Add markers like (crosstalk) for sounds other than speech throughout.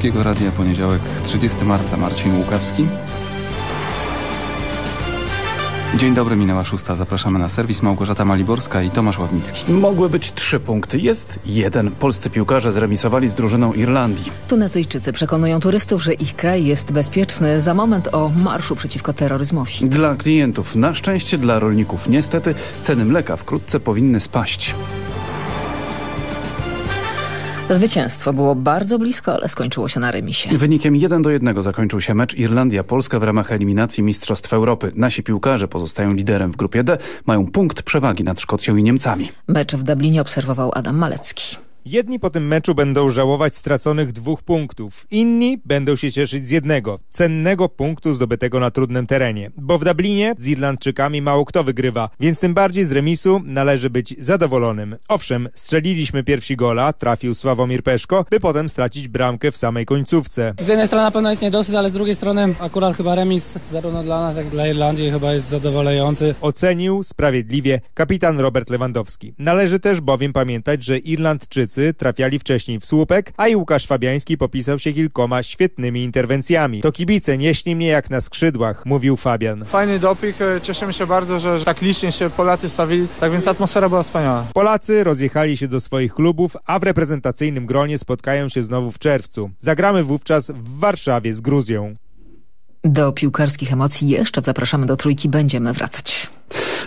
Polskiego Radia, poniedziałek 30 marca, Marcin Łukawski. Dzień dobry, minęła szósta. Zapraszamy na serwis Małgorzata Maliborska i Tomasz Ławnicki. Mogły być trzy punkty. Jest jeden. Polscy piłkarze zremisowali z drużyną Irlandii. Tunezyjczycy przekonują turystów, że ich kraj jest bezpieczny. Za moment o marszu przeciwko terroryzmowi. Dla klientów na szczęście, dla rolników niestety ceny mleka wkrótce powinny spaść. Zwycięstwo było bardzo blisko, ale skończyło się na remisie. Wynikiem 1 do 1 zakończył się mecz Irlandia-Polska w ramach eliminacji Mistrzostw Europy. Nasi piłkarze pozostają liderem w grupie D, mają punkt przewagi nad Szkocją i Niemcami. Mecz w Dublinie obserwował Adam Malecki. Jedni po tym meczu będą żałować straconych dwóch punktów, inni będą się cieszyć z jednego, cennego punktu zdobytego na trudnym terenie. Bo w Dublinie z Irlandczykami mało kto wygrywa, więc tym bardziej z remisu należy być zadowolonym. Owszem, strzeliliśmy pierwsi gola, trafił Sławomir Peszko, by potem stracić bramkę w samej końcówce. Z jednej strony na pewno jest niedosyt, ale z drugiej strony akurat chyba remis zarówno dla nas, jak i dla Irlandii chyba jest zadowalający. Ocenił sprawiedliwie kapitan Robert Lewandowski. Należy też bowiem pamiętać, że Irlandczycy trafiali wcześniej w słupek, a i Łukasz Fabiański popisał się kilkoma świetnymi interwencjami. To kibice nieśli mnie jak na skrzydłach, mówił Fabian. Fajny doping, cieszymy się bardzo, że tak licznie się Polacy stawili, tak więc atmosfera była wspaniała. Polacy rozjechali się do swoich klubów, a w reprezentacyjnym gronie spotkają się znowu w czerwcu. Zagramy wówczas w Warszawie z Gruzją. Do piłkarskich emocji jeszcze zapraszamy do trójki, będziemy wracać.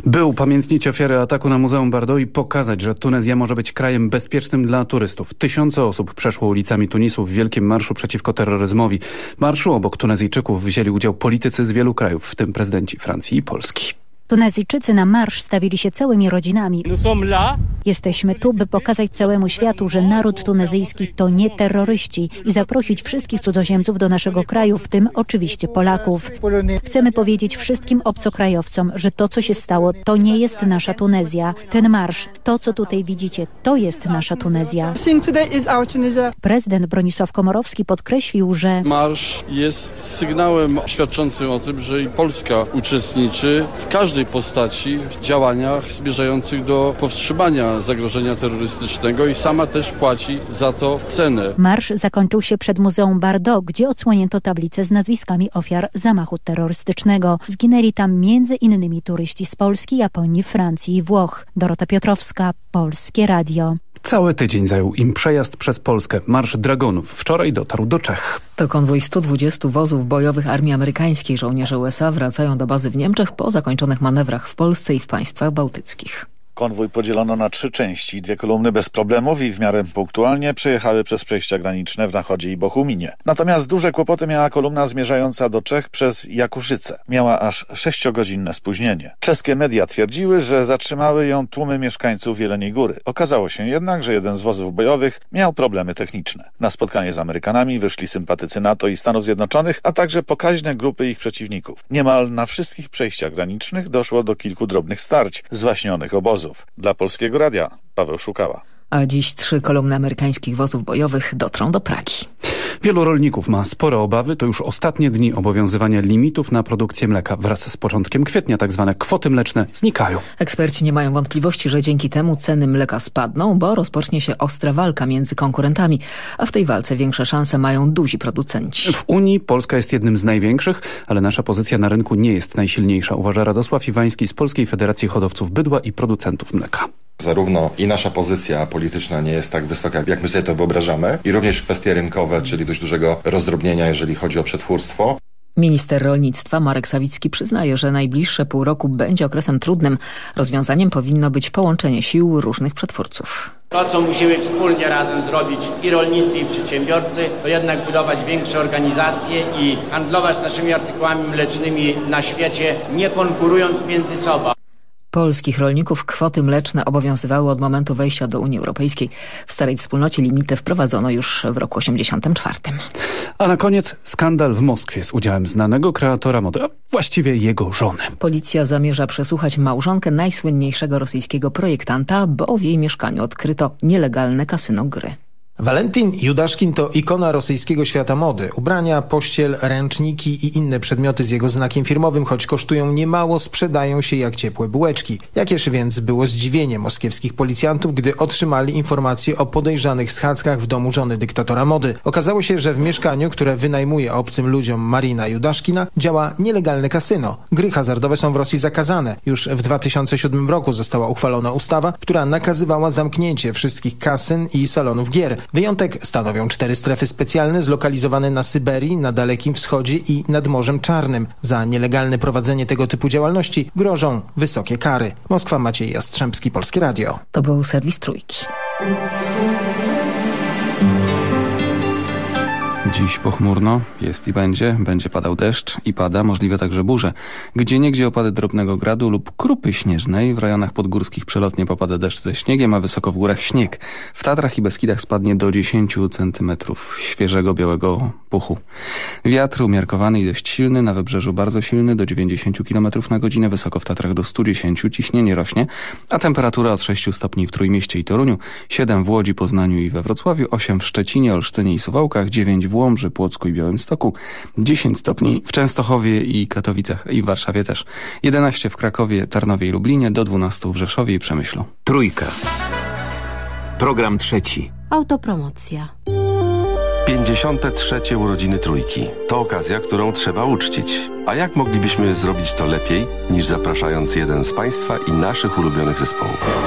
By upamiętnić ofiary ataku na Muzeum Bardo i pokazać, że Tunezja może być krajem bezpiecznym dla turystów. Tysiące osób przeszło ulicami Tunisu w wielkim marszu przeciwko terroryzmowi. W marszu obok Tunezyjczyków wzięli udział politycy z wielu krajów, w tym prezydenci Francji i Polski. Tunezyjczycy na marsz stawili się całymi rodzinami. Jesteśmy tu, by pokazać całemu światu, że naród tunezyjski to nie terroryści i zaprosić wszystkich cudzoziemców do naszego kraju, w tym oczywiście Polaków. Chcemy powiedzieć wszystkim obcokrajowcom, że to, co się stało, to nie jest nasza Tunezja. Ten marsz, to, co tutaj widzicie, to jest nasza Tunezja. Prezydent Bronisław Komorowski podkreślił, że marsz jest sygnałem świadczącym o tym, że i Polska uczestniczy w każdej postaci w działaniach zmierzających do powstrzymania zagrożenia terrorystycznego i sama też płaci za to cenę. Marsz zakończył się przed Muzeum Bardo, gdzie odsłonięto tablicę z nazwiskami ofiar zamachu terrorystycznego. Zginęli tam między innymi turyści z Polski, Japonii, Francji i Włoch. Dorota Piotrowska, Polskie Radio. Cały tydzień zajął im przejazd przez Polskę. Marsz Dragonów wczoraj dotarł do Czech. To konwój 120 wozów bojowych Armii Amerykańskiej. Żołnierze USA wracają do bazy w Niemczech po zakończonych manewrach w Polsce i w państwach bałtyckich. Konwój podzielono na trzy części. Dwie kolumny bez problemów i w miarę punktualnie przejechały przez przejścia graniczne w Nachodzie i Bochuminie. Natomiast duże kłopoty miała kolumna zmierzająca do Czech przez Jakuszyce. Miała aż sześciogodzinne spóźnienie. Czeskie media twierdziły, że zatrzymały ją tłumy mieszkańców Jeleniej Góry. Okazało się jednak, że jeden z wozów bojowych miał problemy techniczne. Na spotkanie z Amerykanami wyszli sympatycy NATO i Stanów Zjednoczonych, a także pokaźne grupy ich przeciwników. Niemal na wszystkich przejściach granicznych doszło do kilku drobnych starć, zwaśnionych obozów. Dla Polskiego Radia Paweł Szukała. A dziś trzy kolumny amerykańskich wozów bojowych dotrą do Pragi. Wielu rolników ma spore obawy. To już ostatnie dni obowiązywania limitów na produkcję mleka. Wraz z początkiem kwietnia tak zwane kwoty mleczne znikają. Eksperci nie mają wątpliwości, że dzięki temu ceny mleka spadną, bo rozpocznie się ostra walka między konkurentami. A w tej walce większe szanse mają duzi producenci. W Unii Polska jest jednym z największych, ale nasza pozycja na rynku nie jest najsilniejsza, uważa Radosław Iwański z Polskiej Federacji Hodowców Bydła i Producentów Mleka. Zarówno i nasza pozycja polityczna nie jest tak wysoka, jak my sobie to wyobrażamy, i również kwestie rynkowe, czyli dość dużego rozdrobnienia, jeżeli chodzi o przetwórstwo. Minister rolnictwa Marek Sawicki przyznaje, że najbliższe pół roku będzie okresem trudnym. Rozwiązaniem powinno być połączenie sił różnych przetwórców. To, co musimy wspólnie razem zrobić i rolnicy, i przedsiębiorcy, to jednak budować większe organizacje i handlować naszymi artykułami mlecznymi na świecie, nie konkurując między sobą. Polskich rolników kwoty mleczne obowiązywały od momentu wejścia do Unii Europejskiej. W starej wspólnocie limity wprowadzono już w roku 1984. A na koniec skandal w Moskwie z udziałem znanego kreatora mody, a właściwie jego żony. Policja zamierza przesłuchać małżonkę najsłynniejszego rosyjskiego projektanta, bo w jej mieszkaniu odkryto nielegalne kasyno gry. Walentin Judaszkin to ikona rosyjskiego świata mody. Ubrania, pościel, ręczniki i inne przedmioty z jego znakiem firmowym, choć kosztują niemało, sprzedają się jak ciepłe bułeczki. Jakież więc było zdziwienie moskiewskich policjantów, gdy otrzymali informacje o podejrzanych schadzkach w domu żony dyktatora mody. Okazało się, że w mieszkaniu, które wynajmuje obcym ludziom Marina Judaszkina, działa nielegalne kasyno. Gry hazardowe są w Rosji zakazane. Już w 2007 roku została uchwalona ustawa, która nakazywała zamknięcie wszystkich kasyn i salonów gier. Wyjątek stanowią cztery strefy specjalne zlokalizowane na Syberii, na Dalekim Wschodzie i nad Morzem Czarnym. Za nielegalne prowadzenie tego typu działalności grożą wysokie kary. Moskwa, Maciej Jastrzębski, Polskie Radio. To był serwis Trójki. Dziś pochmurno, jest i będzie, będzie padał deszcz i pada, możliwe także burze. Gdzie niegdzie opady drobnego gradu lub krupy śnieżnej, w rejonach podgórskich przelotnie popada deszcz ze śniegiem, a wysoko w górach śnieg. W Tatrach i Beskidach spadnie do 10 centymetrów świeżego białego puchu. Wiatr umiarkowany i dość silny, na wybrzeżu bardzo silny, do 90 km na godzinę, wysoko w Tatrach do 110, ciśnienie rośnie, a temperatura od 6 stopni w Trójmieście i Toruniu, 7 w Łodzi, Poznaniu i we Wrocławiu, 8 w Szczecinie, Olsztynie i Suwałkach, 9 w Łomży, Płocku i Białymstoku, 10 stopni w Częstochowie i Katowicach i w Warszawie też, 11 w Krakowie, Tarnowie i Lublinie, do 12 w Rzeszowie i Przemyślu. Trójka. Program trzeci. Autopromocja. 53. urodziny Trójki. To okazja, którą trzeba uczcić. A jak moglibyśmy zrobić to lepiej, niż zapraszając jeden z Państwa i naszych ulubionych zespołów?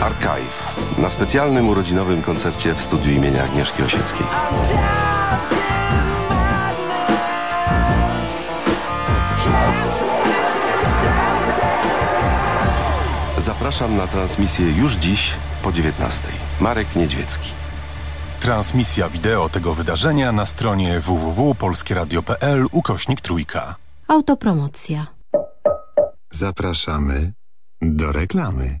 Archive na specjalnym urodzinowym koncercie w studiu imienia Agnieszki Osieckiej. Zapraszam na transmisję już dziś po 19. Marek Niedźwiecki. Transmisja wideo tego wydarzenia na stronie www.polskieradio.pl ukośnik trójka. Autopromocja. Zapraszamy do reklamy.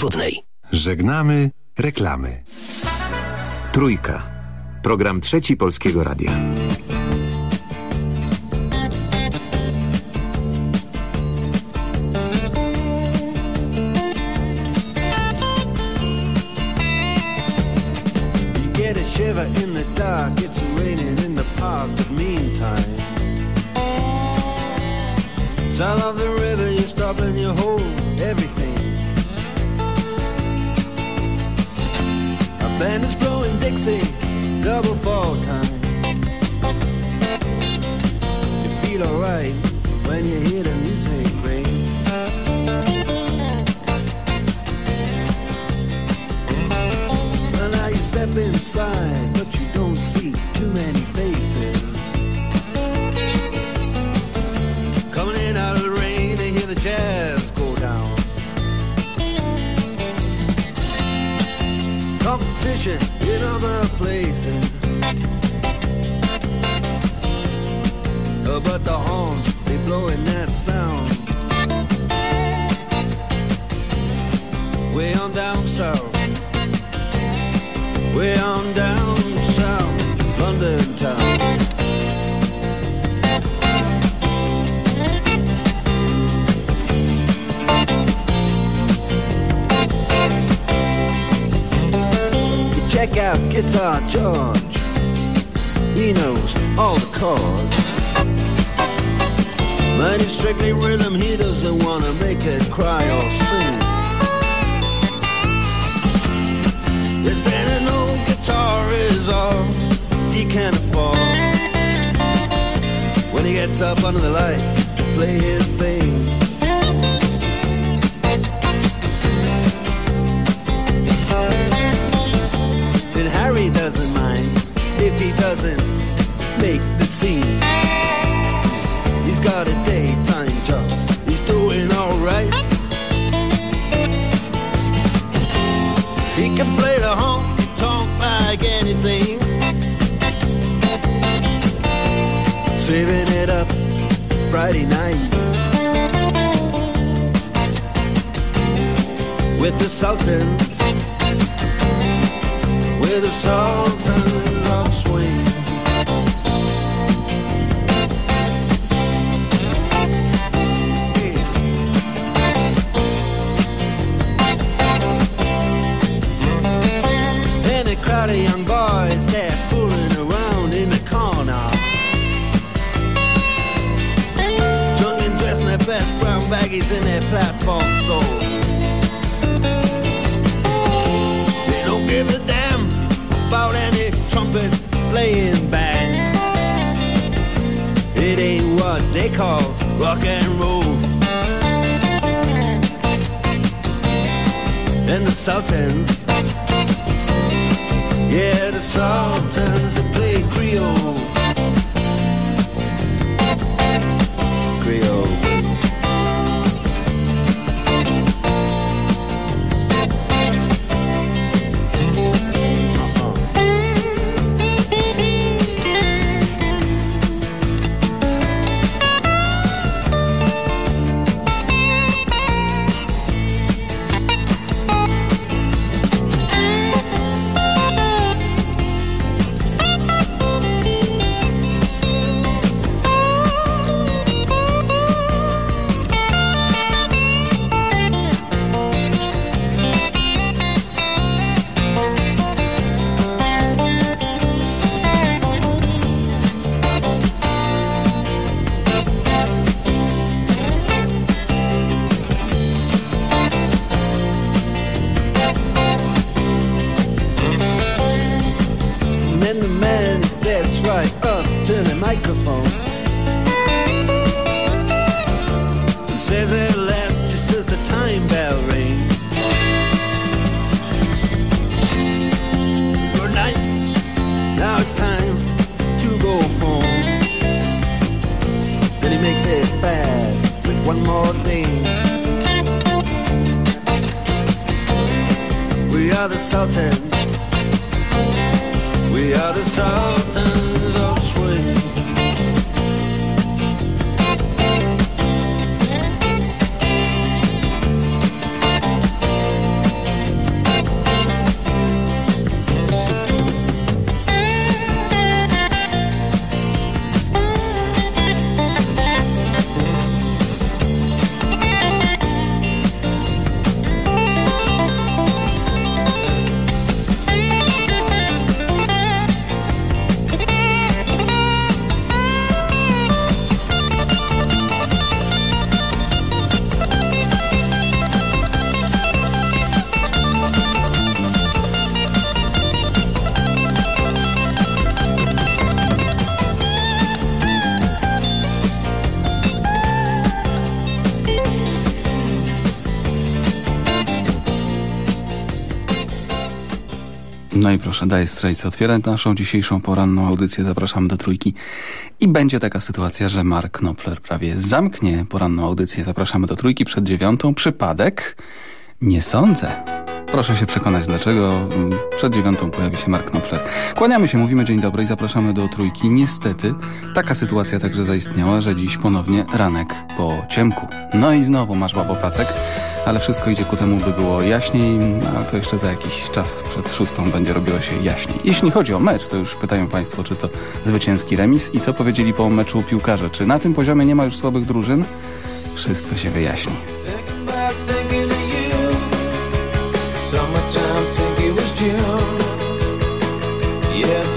Wodnej. Żegnamy reklamy. Trójka. Program trzeci Polskiego Radia. No i proszę, Dire Straits otwiera naszą dzisiejszą poranną audycję. Zapraszam do trójki. I będzie taka sytuacja, że Mark Knopfler prawie zamknie poranną audycję. Zapraszamy do trójki przed dziewiątą. Przypadek? Nie sądzę. Proszę się przekonać, dlaczego przed dziewiątą pojawi się Mark Knopfler. Kłaniamy się, mówimy dzień dobry i zapraszamy do trójki. Niestety, taka sytuacja także zaistniała, że dziś ponownie ranek po ciemku. No i znowu masz baboplacek, ale wszystko idzie ku temu, by było jaśniej, ale to jeszcze za jakiś czas przed szóstą będzie robiło się jaśniej. Jeśli chodzi o mecz, to już pytają Państwo, czy to zwycięski remis i co powiedzieli po meczu piłkarze. Czy na tym poziomie nie ma już słabych drużyn? Wszystko się wyjaśni. Summertime, think it was June. Yeah,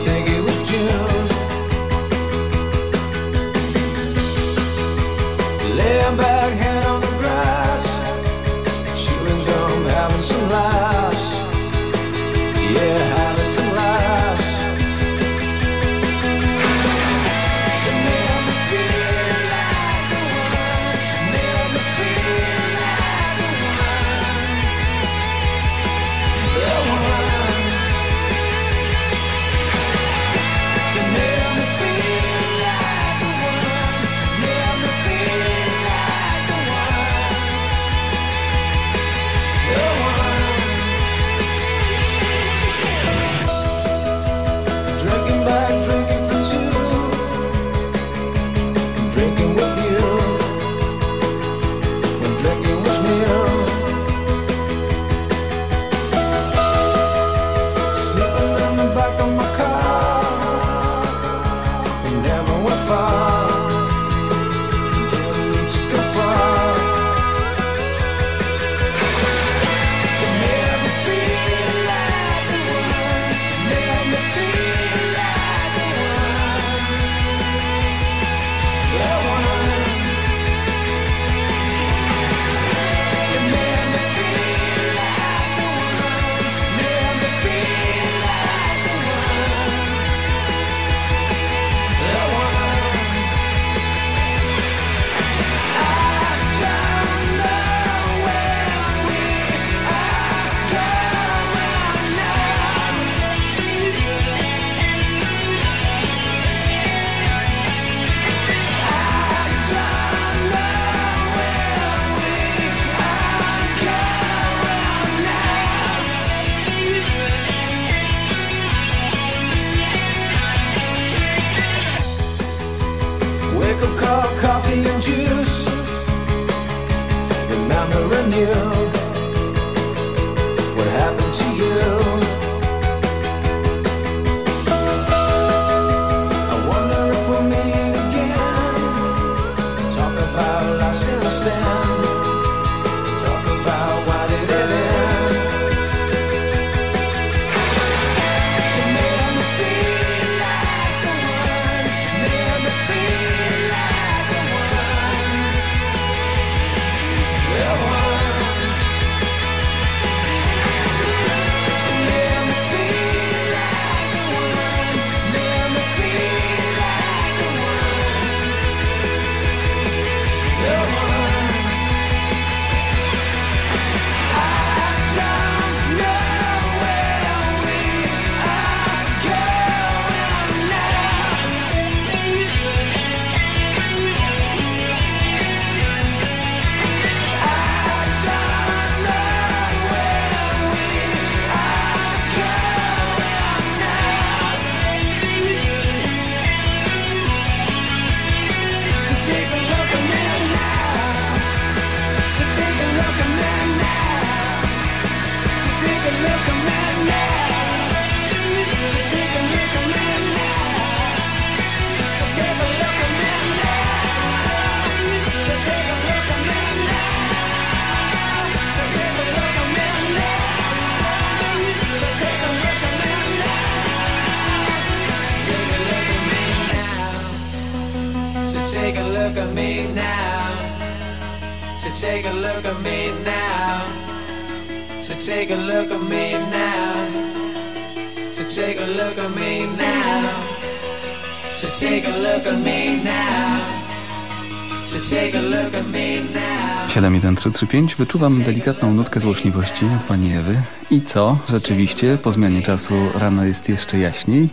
71335 wyczuwam delikatną nutkę złośliwości od pani Ewy. I co? Rzeczywiście, po zmianie czasu rano jest jeszcze jaśniej.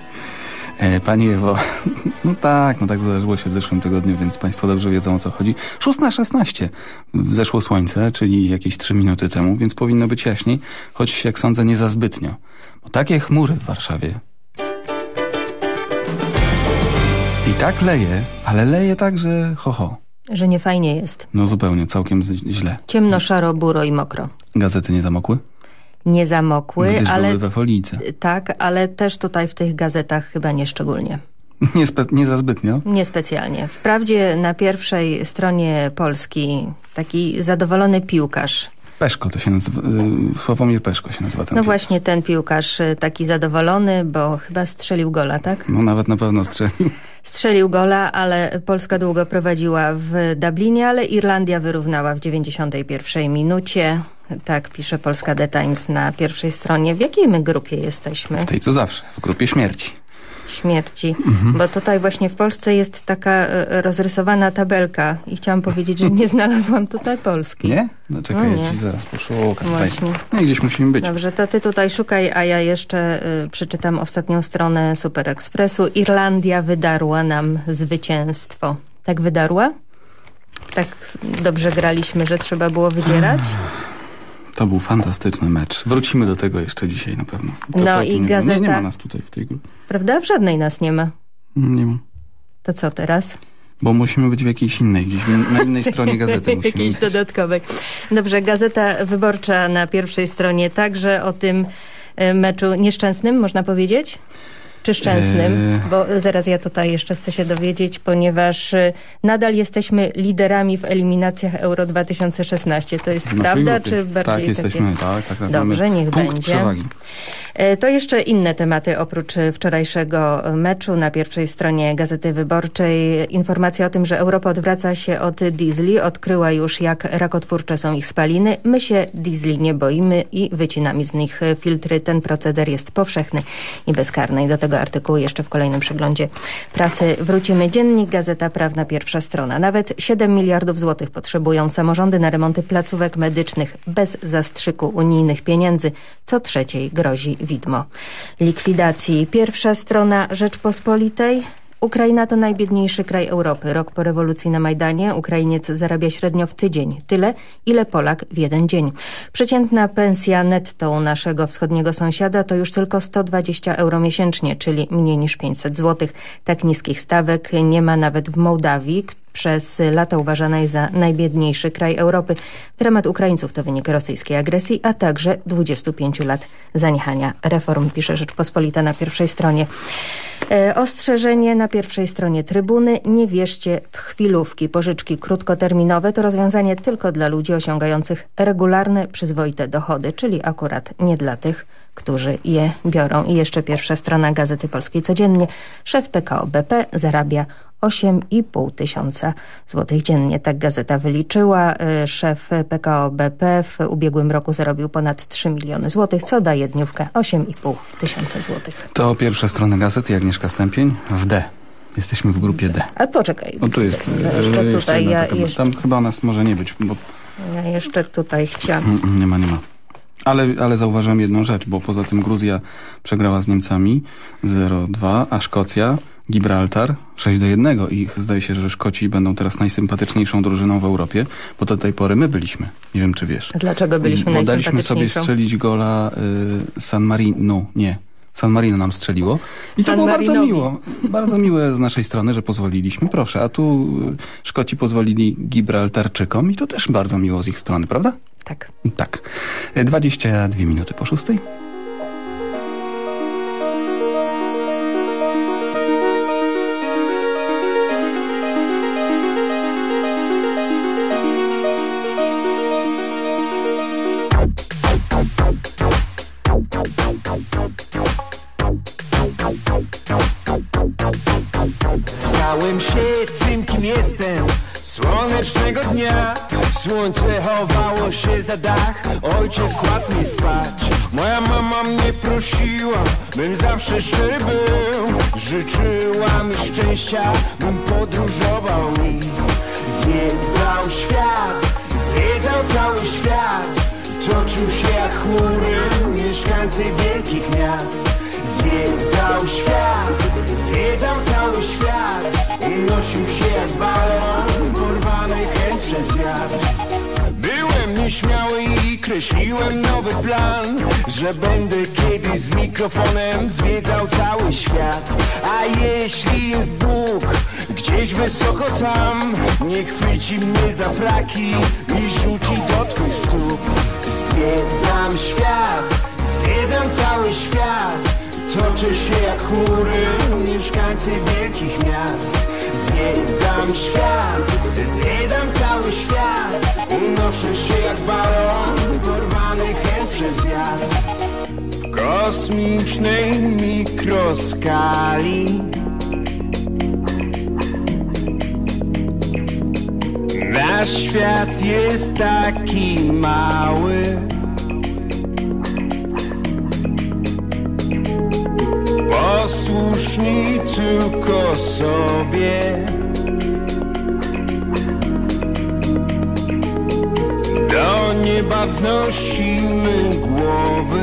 E, pani Ewo, (laughs) no tak, no tak zdarzyło się w zeszłym tygodniu, więc państwo dobrze wiedzą o co chodzi. 6 na 16 zeszło słońce, czyli jakieś 3 minuty temu, więc powinno być jaśniej, choć jak sądzę nie za zbytnio. Bo takie chmury w Warszawie. I tak leje, ale leje tak, że ho ho. Że nie fajnie jest. No zupełnie, całkiem źle. Ciemno, szaro, buro i mokro. Gazety nie zamokły? Nie zamokły, Gdyż ale były we folice. tak, ale też tutaj w tych gazetach chyba (laughs) nie szczególnie. Nie, nie za zbytnio. Niespecjalnie. Wprawdzie na pierwszej stronie Polski taki zadowolony piłkarz. Peszko to się nazywa, y, Sławomir Peszko się nazywa ten No piłkarz. właśnie ten piłkarz y, taki zadowolony, bo chyba strzelił gola, tak? No nawet na pewno strzelił. Strzelił gola, ale Polska długo prowadziła w Dublinie, ale Irlandia wyrównała w 91 minucie. Tak pisze Polska The Times na pierwszej stronie. W jakiej my grupie jesteśmy? W tej co zawsze, w grupie śmierci. Śmierci. Mhm. Bo tutaj właśnie w Polsce jest taka e, rozrysowana tabelka i chciałam powiedzieć, że nie (laughs) znalazłam tutaj Polski. Nie? No czekaj, No nie. ci zaraz poszukam. Właśnie. No i gdzieś musimy być. Dobrze, to ty tutaj szukaj, a ja jeszcze y, przeczytam ostatnią stronę Super Expressu. Irlandia wydarła nam zwycięstwo. Tak wydarła? Tak dobrze graliśmy, że trzeba było wydzierać? To był fantastyczny mecz. Wrócimy do tego jeszcze dzisiaj na pewno. To No i gazeta- Nie, nie ma nas tutaj w tej grupie. Prawda? W żadnej nas nie ma. Nie ma. To co teraz? Bo musimy być w jakiejś innej, gdzieś na innej stronie gazety (laughs) musimy Jakiejś być. dodatkowej. Dobrze, Gazeta Wyborcza na pierwszej stronie także o tym e, meczu nieszczęsnym, można powiedzieć? Czy szczęsnym? Eee. Bo zaraz ja tutaj jeszcze chcę się dowiedzieć, ponieważ e, nadal jesteśmy liderami w eliminacjach Euro 2016. To jest prawda, czy bardziej Tak, jesteśmy, takie... tak, tak, tak. Dobrze, niech będzie. przewagi. E, To jeszcze inne tematy oprócz e, wczorajszego meczu na pierwszej stronie Gazety Wyborczej. Informacja o tym, że Europa odwraca się od diesli. Odkryła już, jak rakotwórcze są ich spaliny. My się diesli nie boimy i wycinamy z nich filtry. Ten proceder jest powszechny i bezkarny. I do tego artykułu jeszcze w kolejnym przeglądzie prasy wrócimy. Dziennik Gazeta Prawna, pierwsza strona. Nawet 7 miliardów złotych potrzebują samorządy na remonty placówek medycznych bez zastrzyku unijnych pieniędzy. Co trzeciej grozi widmo likwidacji. Pierwsza strona Rzeczpospolitej. Ukraina to najbiedniejszy kraj Europy. Rok po rewolucji na Majdanie Ukrainiec zarabia średnio w tydzień. Tyle, ile Polak w jeden dzień. Przeciętna pensja netto naszego wschodniego sąsiada to już tylko 120 euro miesięcznie, czyli mniej niż 500 zł. Tak niskich stawek nie ma nawet w Mołdawii, przez lata uważanej za najbiedniejszy kraj Europy. Dramat Ukraińców to wynik rosyjskiej agresji, a także 25 lat zaniechania reform, pisze Rzeczpospolita na pierwszej stronie. E, ostrzeżenie na pierwszej stronie trybuny. Nie wierzcie w chwilówki. Pożyczki krótkoterminowe to rozwiązanie tylko dla ludzi osiągających regularne, przyzwoite dochody, czyli akurat nie dla tych, którzy je biorą. I jeszcze pierwsza strona Gazety Polskiej Codziennie. Szef PKO BP zarabia 8,5 tysiąca złotych dziennie. Tak gazeta wyliczyła. Y, Szef PKO BP w ubiegłym roku zarobił ponad 3 miliony złotych, co daje dniówkę 8,5 tysiąca złotych. To pierwsza strona gazety, Agnieszka Stępień w D. Jesteśmy w grupie D. Ale poczekaj. O, tu jest. No, jeszcze e, tutaj ja taka- jeszcze- Tam chyba nas może nie być, bo Ja jeszcze tutaj chciałam. Mm, mm, nie ma, nie ma. Ale, ale zauważyłem jedną rzecz, bo poza tym Gruzja przegrała z Niemcami 0-2, a Szkocja, Gibraltar 6 do 1 i zdaje się, że Szkoci będą teraz najsympatyczniejszą drużyną w Europie, bo do tej pory my byliśmy. Nie wiem, czy wiesz. A Dlaczego byliśmy Bo daliśmy sobie strzelić gola y, San Marino, nie. San Marino nam strzeliło. I to San było bardzo miło. Bardzo miłe z naszej strony, że pozwoliliśmy. Proszę, a tu y, Szkoci pozwolili Gibraltarczykom i to też bardzo miło z ich strony, prawda? Tak. Tak. Y, 22 minuty po szóstej. Słońce chowało się za dach Ojciec kładł mnie spać. Moja mama mnie prosiła Bym zawsze szczery był. Życzyła mi szczęścia Bym podróżował i Zwiedzał świat Zwiedzał cały świat. Toczył się jak chmury Mieszkańcy wielkich miast. Zwiedzał świat Zwiedzał cały świat Unosił się jak balon Porwany chęt przez wiatr. Byłem nieśmiały i kreśliłem nowy plan Że będę kiedyś z mikrofonem zwiedzał cały świat. A jeśli jest Bóg gdzieś wysoko tam Nie chwyci mnie za fraki i rzuci do twych stóp. Zwiedzam świat, zwiedzam cały świat. Toczę się jak chmury, mieszkańcy wielkich miast Zwiedzam świat, zwiedzam cały świat. Unoszę się jak balon, porwany chęt przez wiatr. W kosmicznej mikroskali. Nasz świat jest taki mały Posłuszni tylko sobie. Do nieba wznosimy głowy.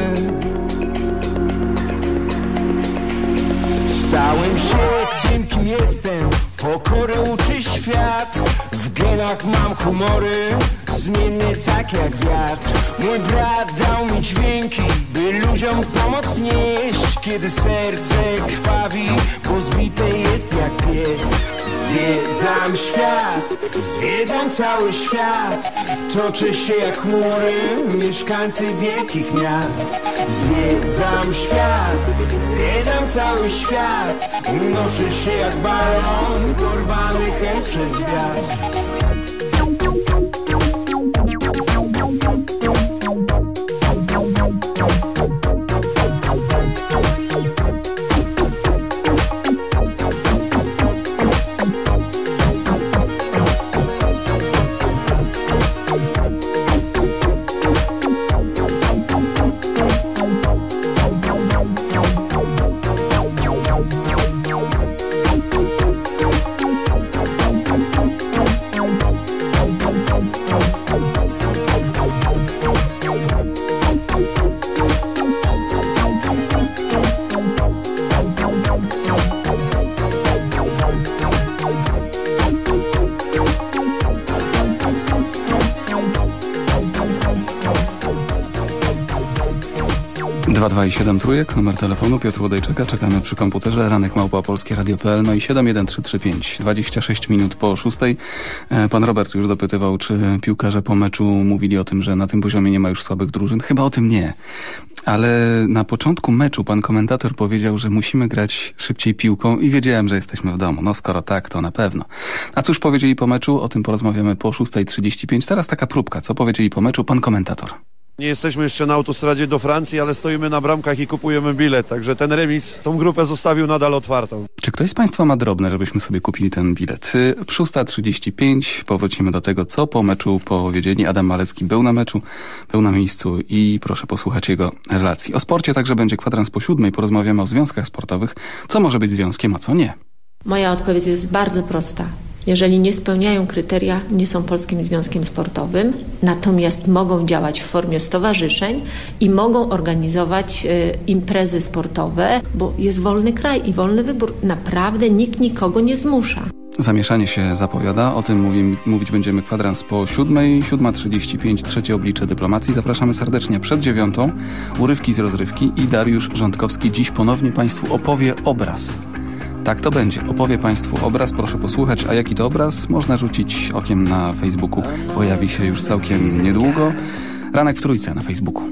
Stałem się tym, kim jestem. Pokory uczy świat. W genach mam humory Zmienny tak jak wiatr. Mój brat dał mi dźwięki By ludziom pomoc nieść Kiedy serce krwawi Bo zbite jest jak pies. Zwiedzam świat Zwiedzam cały świat. Toczę się jak chmury Mieszkańcy wielkich miast. Zwiedzam świat Zwiedzam cały świat. Unoszę się jak balon Porwany chęt przez wiatr i 7 trójek, numer telefonu Piotr Łodejczyka, czekamy przy komputerze, ranek małpa polskie radio.pl, no i 71335, 26 minut po 6. E, Pan Robert już dopytywał, czy piłkarze po meczu mówili o tym, że na tym poziomie nie ma już słabych drużyn. Chyba o tym nie. Ale na początku meczu pan komentator powiedział, że musimy grać szybciej piłką i wiedziałem, że jesteśmy w domu. No skoro tak, to na pewno. A cóż powiedzieli po meczu? O tym porozmawiamy po 6.35. Teraz taka próbka. Co powiedzieli po meczu pan komentator? Nie jesteśmy jeszcze na autostradzie do Francji, ale stoimy na bramkach i kupujemy bilet, także ten remis tą grupę zostawił nadal otwartą. Czy ktoś z Państwa ma drobne, żebyśmy sobie kupili ten bilet? Y, 6.35 powrócimy do tego, co po meczu powiedzieli. Adam Malecki był na meczu, był na miejscu i proszę posłuchać jego relacji. O sporcie także będzie kwadrans po siódmej. Porozmawiamy o związkach sportowych, co może być związkiem, a co nie. Moja odpowiedź jest bardzo prosta. Jeżeli nie spełniają kryteria, nie są polskim związkiem sportowym, natomiast mogą działać w formie stowarzyszeń i mogą organizować e, imprezy sportowe, bo jest wolny kraj i wolny wybór. Naprawdę nikt nikogo nie zmusza. Zamieszanie się zapowiada, o tym mówi, mówić będziemy kwadrans po siódmej, 7.35, trzecie oblicze dyplomacji. Zapraszamy serdecznie przed dziewiątą, urywki z rozrywki i Dariusz Rządkowski dziś ponownie Państwu opowie obraz. Tak to będzie. Opowie Państwu obraz, proszę posłuchać. A jaki to obraz? Można rzucić okiem na Facebooku. Pojawi się już całkiem niedługo. Ranek w trójce na Facebooku.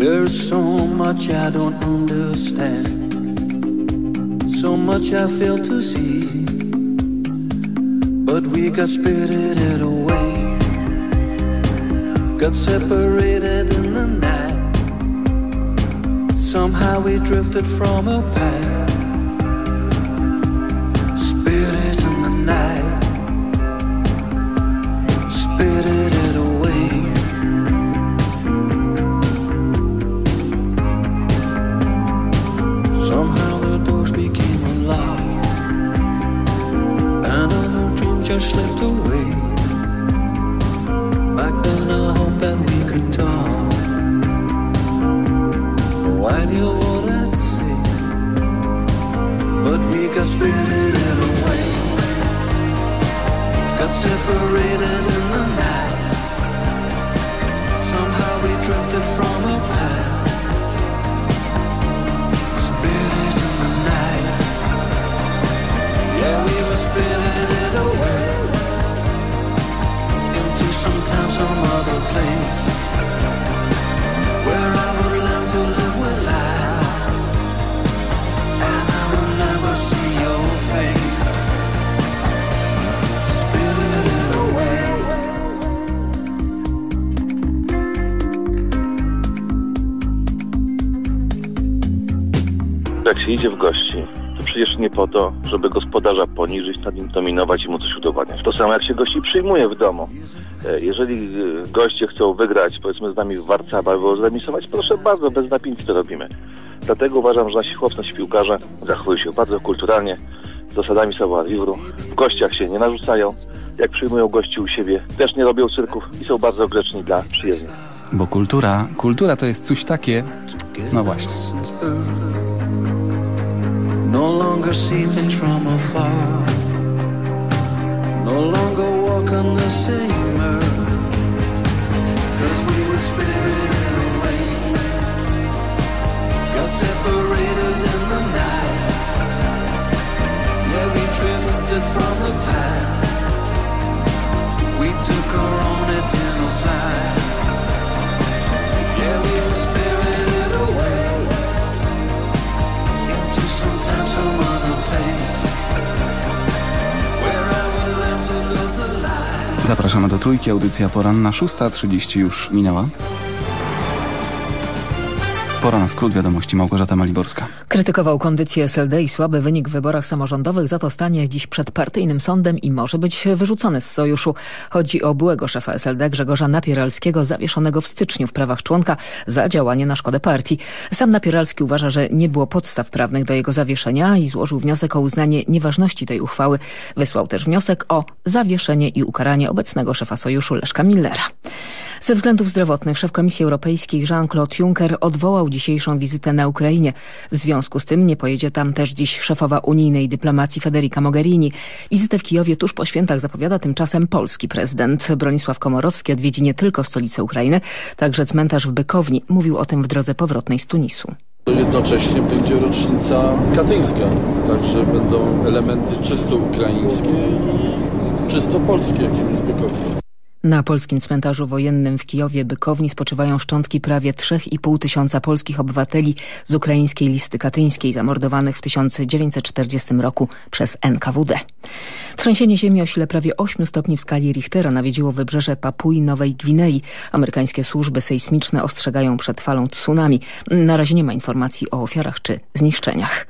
There's so much I don't understand. So much I fail to see. But we got spirited away. Got separated in the night. Somehow we drifted from a path. Spirits in the night. Spirited away. Somehow the doors became unlocked. And our dream just slipped away. To, żeby gospodarza poniżyć, nad nim dominować i mu coś udowadniać. To samo jak się gości przyjmuje w domu. E, Jeżeli e, goście chcą wygrać, powiedzmy z nami w Warcaby albo zremisować, proszę bardzo, bez napięcia to robimy. Dlatego uważam, że nasi chłopcy, nasi piłkarze zachowują się bardzo kulturalnie, z zasadami savoir vivre. W gościach się nie narzucają. Jak przyjmują gości u siebie, też nie robią cyrków i są bardzo grzeczni dla przyjezdnych. Bo kultura, kultura to jest coś takie... No właśnie. No longer see things from afar. No longer walk on the same earth. Cause we were spirited away. Got separated in the night. Yeah, we drifted from the path. We took our own eternal Zapraszamy do trójki, audycja poranna 6.30 już minęła. Pora na skrót wiadomości Małgorzata Maliborska. Krytykował kondycję SLD i słaby wynik w wyborach samorządowych, za to stanie dziś przed partyjnym sądem i może być wyrzucony z sojuszu. Chodzi o byłego szefa SLD Grzegorza Napieralskiego, zawieszonego w styczniu w prawach członka za działanie na szkodę partii. Sam Napieralski uważa, że nie było podstaw prawnych do jego zawieszenia i złożył wniosek o uznanie nieważności tej uchwały. Wysłał też wniosek o zawieszenie i ukaranie obecnego szefa sojuszu Leszka Millera. Ze względów zdrowotnych szef Komisji Europejskiej Jean-Claude Juncker odwołał dzisiejszą wizytę na Ukrainie. W związku z tym nie pojedzie tam też dziś szefowa unijnej dyplomacji Federica Mogherini. Wizytę w Kijowie tuż po świętach zapowiada tymczasem polski prezydent. Bronisław Komorowski odwiedzi nie tylko stolicę Ukrainy, także cmentarz w Bykowni. Mówił o tym w drodze powrotnej z Tunisu. Jednocześnie będzie rocznica katyńska, także będą elementy czysto ukraińskie i czysto polskie, jakim jest Bykownia. Na polskim cmentarzu wojennym w Kijowie Bykowni spoczywają szczątki prawie 3,5 tysiąca polskich obywateli z ukraińskiej listy katyńskiej zamordowanych w 1940 roku przez NKWD. Trzęsienie ziemi o sile prawie 8 stopni w skali Richtera nawiedziło wybrzeże Papui Nowej Gwinei. Amerykańskie służby sejsmiczne ostrzegają przed falą tsunami. Na razie nie ma informacji o ofiarach czy zniszczeniach.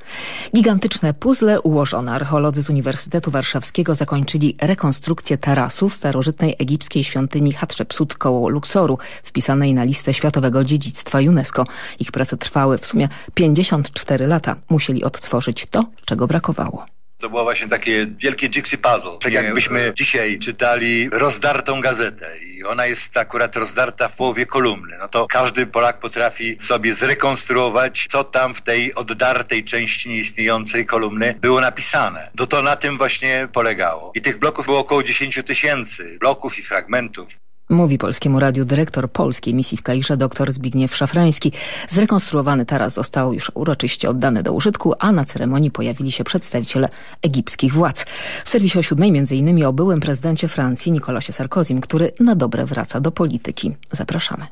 Gigantyczne puzzle ułożone. Archeolodzy z Uniwersytetu Warszawskiego zakończyli rekonstrukcję tarasu w starożytnej egipskiej świątyni Hatshepsut koło Luksoru, wpisanej na listę Światowego Dziedzictwa UNESCO. Ich prace trwały w sumie 54 lata. Musieli odtworzyć to, czego brakowało. To było właśnie takie wielkie Jigsaw puzzle. Tak jakbyśmy dzisiaj czytali rozdartą gazetę i ona jest akurat rozdarta w połowie kolumny. No to każdy Polak potrafi sobie zrekonstruować, co tam w tej oddartej części nieistniejącej kolumny było napisane. To to na tym właśnie polegało. I tych bloków było około 10 tysięcy. Bloków i fragmentów. Mówi Polskiemu Radiu dyrektor polskiej misji w Kairze dr Zbigniew Szafrański. Zrekonstruowany taras został już uroczyście oddany do użytku, a na ceremonii pojawili się przedstawiciele egipskich władz. W serwisie o siódmej innymi o byłym prezydencie Francji Nikolasie Sarkozym, który na dobre wraca do polityki. Zapraszamy.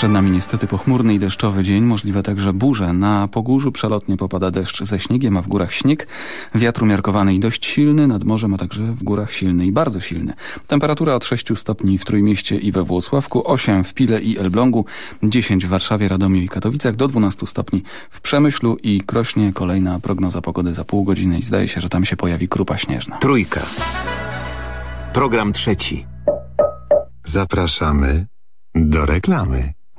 Przed nami niestety pochmurny i deszczowy dzień, możliwe także burze. Na Pogórzu przelotnie popada deszcz ze śniegiem, a w górach śnieg. Wiatr umiarkowany i dość silny, nad morzem, a także w górach silny i bardzo silny. Temperatura od 6 stopni w Trójmieście i we Włocławku, 8 w Pile i Elblągu, 10 w Warszawie, Radomiu i Katowicach, do 12 stopni w Przemyślu i Krośnie. Kolejna prognoza pogody za pół godziny i zdaje się, że tam się pojawi krupa śnieżna. Trójka. Program trzeci. Zapraszamy do reklamy.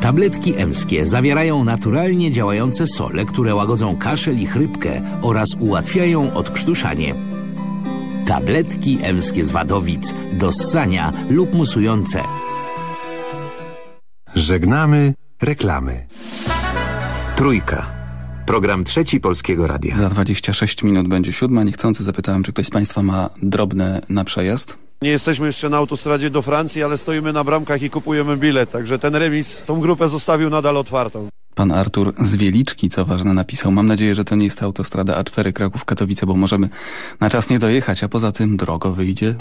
Tabletki emskie zawierają naturalnie działające sole, które łagodzą kaszel i chrypkę oraz ułatwiają odkrztuszanie. Tabletki emskie z wadowic do ssania lub musujące. Żegnamy reklamy. Trójka. Program trzeci Polskiego Radia. Za 26 minut będzie siódma. Niechcący zapytałem, czy ktoś z Państwa ma drobne na przejazd. Nie jesteśmy jeszcze na autostradzie do Francji, ale stoimy na bramkach i kupujemy bilet, także ten remis tą grupę zostawił nadal otwartą. Pan Artur z Wieliczki, co ważne, napisał. Mam nadzieję, że to nie jest autostrada A4 Kraków-Katowice, bo możemy na czas nie dojechać, a poza tym drogo wyjdzie.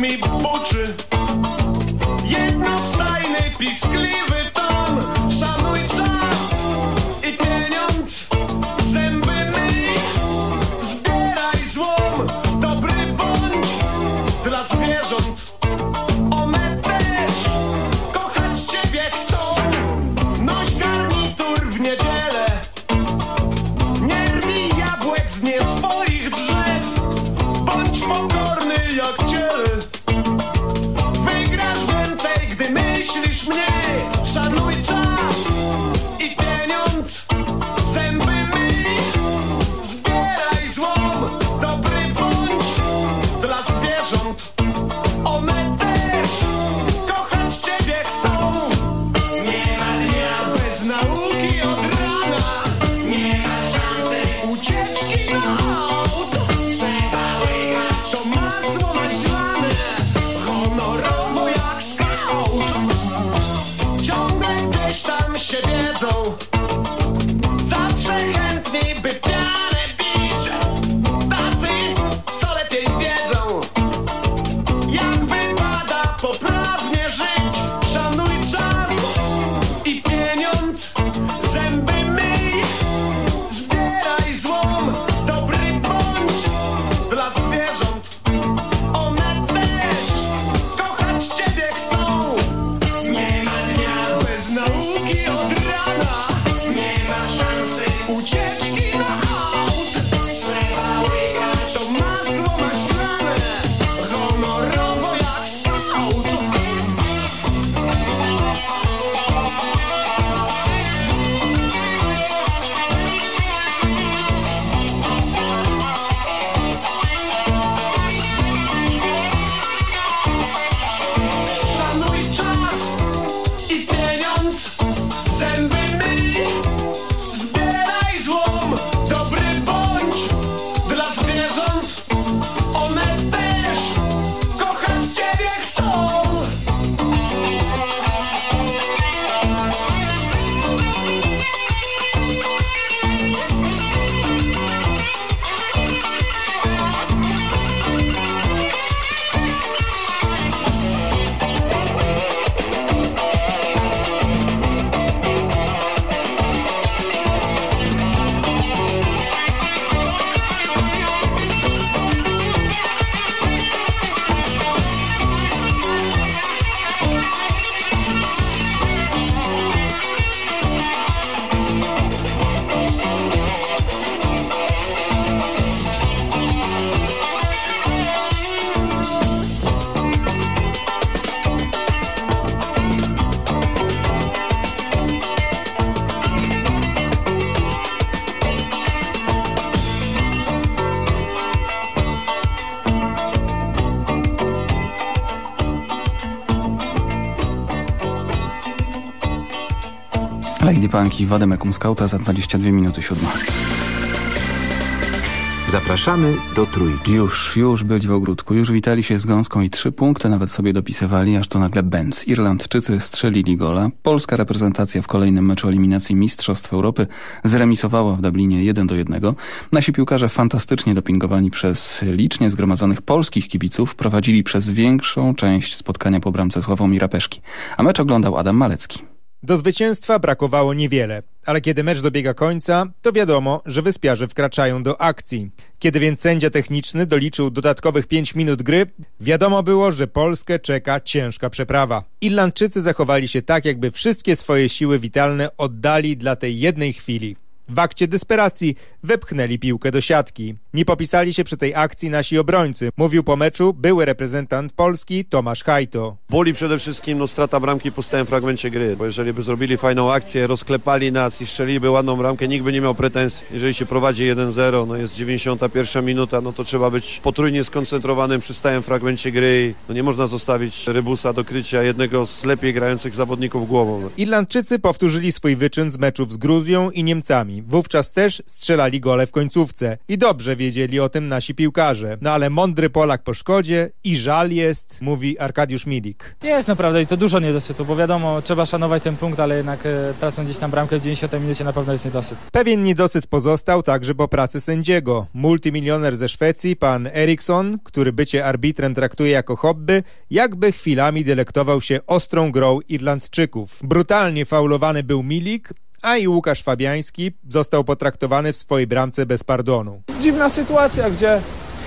Mi buczy Jednostajny, piskliwy Lady Punk i Wademek Skauta za 22 minuty siódma. Zapraszamy do Trójki. Już, już byli w ogródku, już witali się z gąską i trzy punkty nawet sobie dopisywali, aż to nagle Benz. Irlandczycy strzelili gola. Polska reprezentacja w kolejnym meczu eliminacji Mistrzostw Europy zremisowała w Dublinie 1 do 1. Nasi piłkarze fantastycznie dopingowani przez licznie zgromadzonych polskich kibiców prowadzili przez większą część spotkania po bramce Sławomira Peszki. A mecz oglądał Adam Malecki. Do zwycięstwa brakowało niewiele, ale kiedy mecz dobiega końca, to wiadomo, że wyspiarze wkraczają do akcji. Kiedy więc sędzia techniczny doliczył dodatkowych 5 minut gry, wiadomo było, że Polskę czeka ciężka przeprawa. Irlandczycy zachowali się tak, jakby wszystkie swoje siły witalne oddali dla tej jednej chwili. W akcie desperacji wepchnęli piłkę do siatki. Nie popisali się przy tej akcji nasi obrońcy, mówił po meczu były reprezentant Polski Tomasz Hajto. Boli przede wszystkim no, strata bramki po stałym fragmencie gry, bo jeżeli by zrobili fajną akcję, rozklepali nas i strzeliliby ładną bramkę, nikt by nie miał pretensji. Jeżeli się prowadzi 1-0, no jest 91 minuta, no to trzeba być potrójnie skoncentrowanym przy stałym fragmencie gry. No nie można zostawić Rybusa do krycia jednego z lepiej grających zawodników głową. Irlandczycy powtórzyli swój wyczyn z meczów z Gruzją i Niemcami. Wówczas też strzelali gole w końcówce i dobrze wiedzieli o tym nasi piłkarze. No ale mądry Polak po szkodzie i żal jest, mówi Arkadiusz Milik. Jest naprawdę i to dużo niedosytu, bo wiadomo, trzeba szanować ten punkt, ale jednak e, tracąc gdzieś tam bramkę w 90 minucie na pewno jest niedosyt. Pewien niedosyt pozostał także po pracy sędziego. Multimilioner ze Szwecji, pan Eriksson, który bycie arbitrem traktuje jako hobby, jakby chwilami delektował się ostrą grą Irlandczyków. Brutalnie faulowany był Milik, a i Łukasz Fabiański został potraktowany w swojej bramce bez pardonu. Dziwna sytuacja, gdzie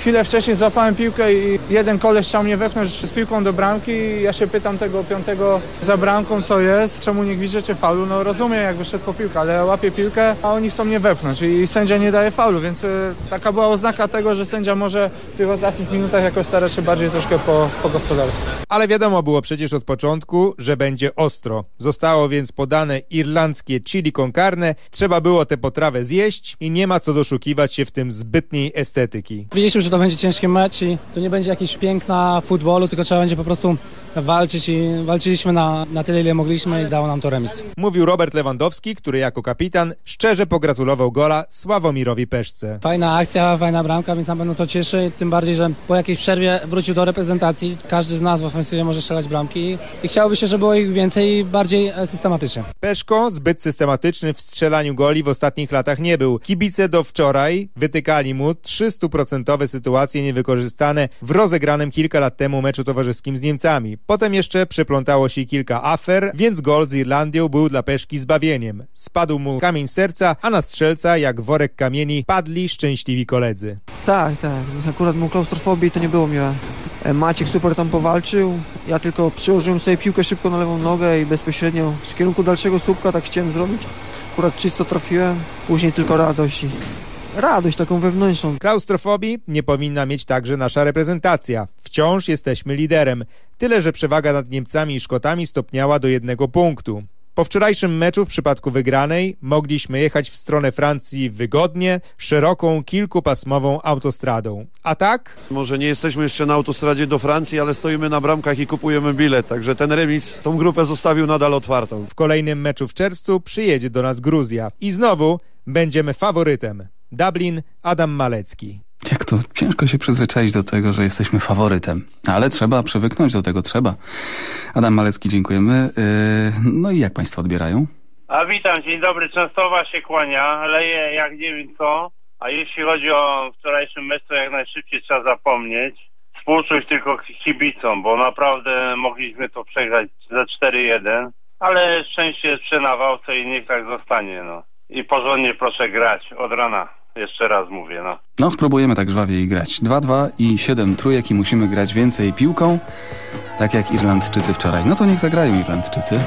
chwilę wcześniej złapałem piłkę i jeden koleś chciał mnie wepchnąć z piłką do bramki i ja się pytam tego piątego za bramką, co jest, czemu nie gwizdżecie faulu. No rozumiem, jak wyszedł po piłkę, ale łapię piłkę, a oni chcą mnie wepchnąć i sędzia nie daje faulu, więc y, taka była oznaka tego, że sędzia może w tych ostatnich minutach jakoś starać się bardziej troszkę po, po gospodarsku. Ale wiadomo było przecież od początku, że będzie ostro. Zostało więc podane irlandzkie chili con carne, trzeba było tę potrawę zjeść i nie ma co doszukiwać się w tym zbytniej estetyki. Wiedzieliśmy, że to będzie ciężki mecz i to nie będzie jakiś piękna futbolu, tylko trzeba będzie po prostu walczyć i walczyliśmy na, na tyle, ile mogliśmy i dało nam to remis. Mówił Robert Lewandowski, który jako kapitan szczerze pogratulował gola Sławomirowi Peszce. Fajna akcja, fajna bramka, więc na pewno to cieszy, tym bardziej, że po jakiejś przerwie wrócił do reprezentacji. Każdy z nas w ofensywie może strzelać bramki i chciałoby się, żeby było ich więcej i bardziej e, systematycznie. Peszko zbyt systematyczny w strzelaniu goli w ostatnich latach nie był. Kibice do wczoraj wytykali mu 300% sytuacje niewykorzystane w rozegranym kilka lat temu meczu towarzyskim z Niemcami. Potem jeszcze przyplątało się kilka afer, więc gol z Irlandią był dla Peszki zbawieniem. Spadł mu kamień serca, a na strzelca, jak worek kamieni, padli szczęśliwi koledzy. Tak, tak. Akurat mu klaustrofobii to nie było miłe. E, Maciek super tam powalczył. Ja tylko przyłożyłem sobie piłkę szybko na lewą nogę i bezpośrednio w kierunku dalszego słupka tak chciałem zrobić. Akurat czysto trafiłem, później tylko radość. Radość taką wewnętrzną. Klaustrofobii nie powinna mieć także nasza reprezentacja. Wciąż jesteśmy liderem. Tyle, że przewaga nad Niemcami i Szkotami stopniała do jednego punktu. Po wczorajszym meczu w przypadku wygranej mogliśmy jechać w stronę Francji wygodnie, szeroką, kilkupasmową autostradą. A tak? Może nie jesteśmy jeszcze na autostradzie do Francji, ale stoimy na bramkach i kupujemy bilet, także ten remis tą grupę zostawił nadal otwartą. W kolejnym meczu w czerwcu przyjedzie do nas Gruzja. I znowu będziemy faworytem. Dublin, Adam Malecki. Jak to ciężko się przyzwyczaić do tego, że jesteśmy faworytem. Ale trzeba przywyknąć do tego, trzeba. Adam Malecki, dziękujemy. Yy, no i jak Państwo odbierają? A witam, dzień dobry. Częstowa się kłania, leje jak nie wiem co. A jeśli chodzi o wczorajszy mecz, to jak najszybciej trzeba zapomnieć. Współczuć tylko kibicom, bo naprawdę mogliśmy to przegrać za 4-1. Ale szczęście jest przy nawałce i niech tak zostanie, no. I porządnie proszę grać od rana. Jeszcze raz mówię, no. No, spróbujemy tak żwawiej grać. 2-2 i 7 trójek i musimy grać więcej piłką, tak jak Irlandczycy wczoraj. No to niech zagrają Irlandczycy.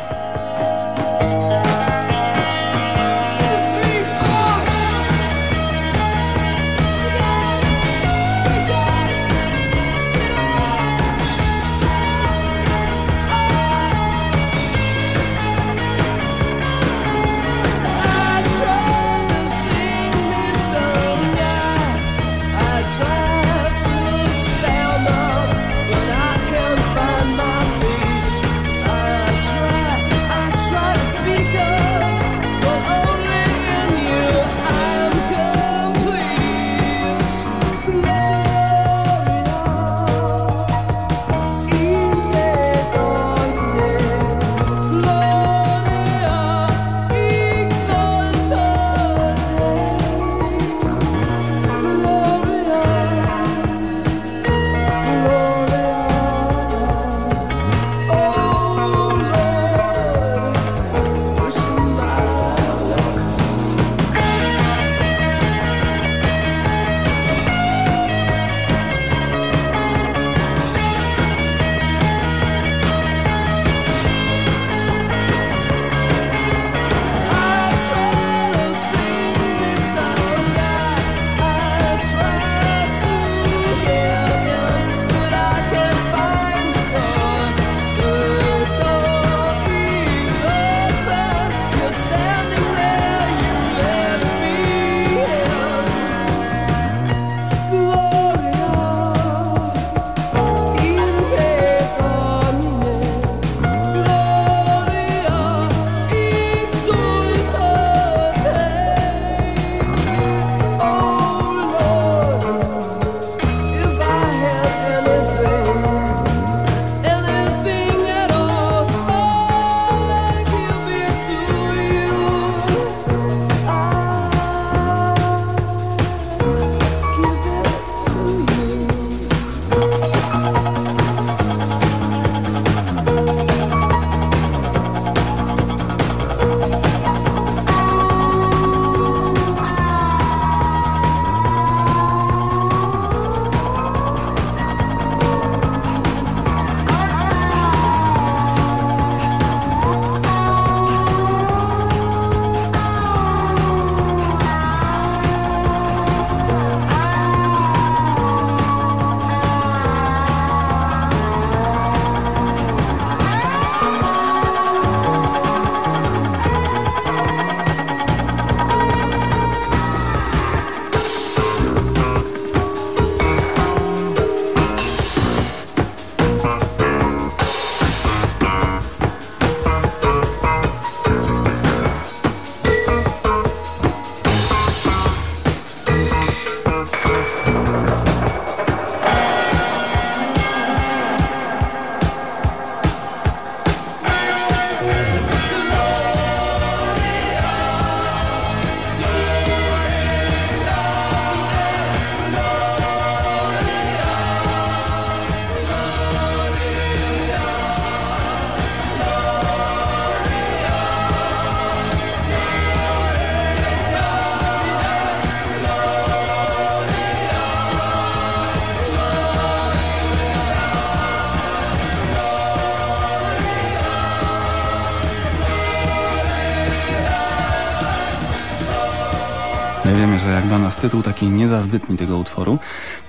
Tytuł taki nie za zbytni tego utworu,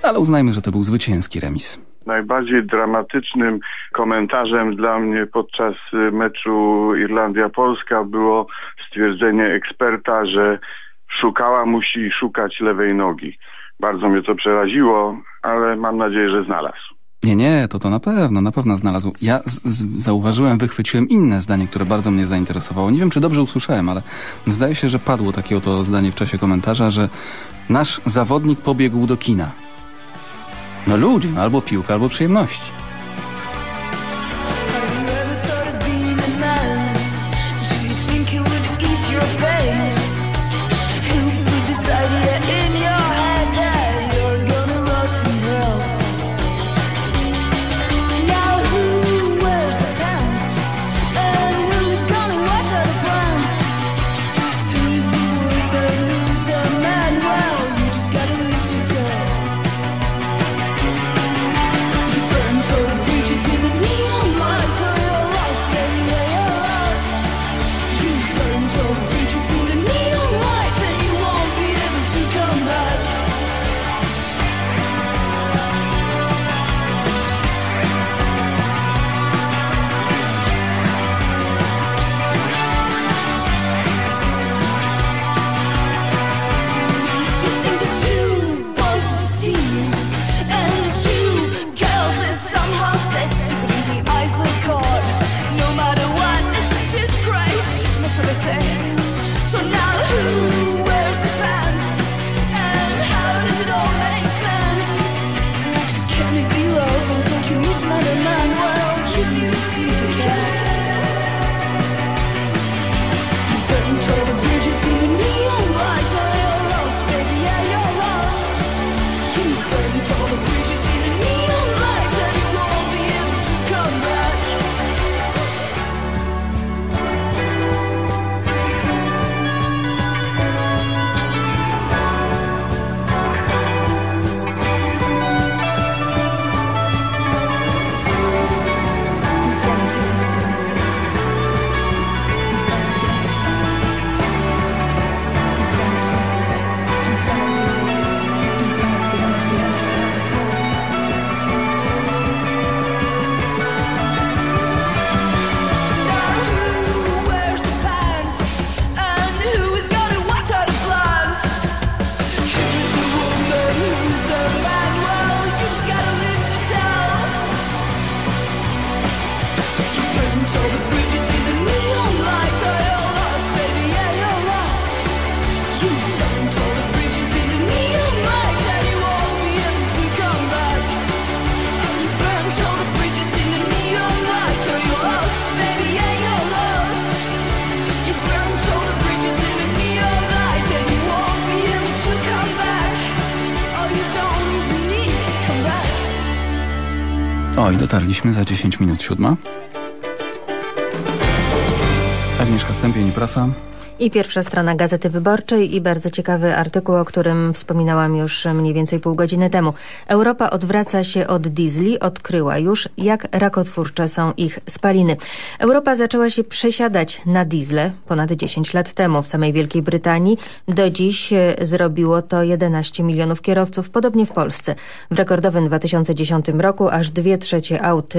ale uznajmy, że to był zwycięski remis. Najbardziej dramatycznym komentarzem dla mnie podczas y, meczu Irlandia-Polska było stwierdzenie eksperta, że szukała musi szukać lewej nogi. Bardzo mnie to przeraziło, ale mam nadzieję, że znalazł. Nie, nie, to to na pewno, na pewno znalazł. Ja zauważyłem, wychwyciłem inne zdanie, które bardzo mnie zainteresowało. Nie wiem, czy dobrze usłyszałem, ale zdaje się, że padło takie oto zdanie w czasie komentarza, że nasz zawodnik pobiegł do kina. No ludzie, no albo piłka, albo przyjemności. Oj, dotarliśmy za 10 minut siódma. Agnieszka Stępień, prasa. I pierwsza strona Gazety Wyborczej i bardzo ciekawy artykuł, o którym wspominałam już mniej więcej pół godziny temu. Europa odwraca się od diesli, odkryła już, jak rakotwórcze są ich spaliny. Europa zaczęła się przesiadać na diesle ponad 10 lat temu. W samej Wielkiej Brytanii do dziś e, zrobiło to 11 milionów kierowców, podobnie w Polsce. W rekordowym 2010 roku aż dwie trzecie aut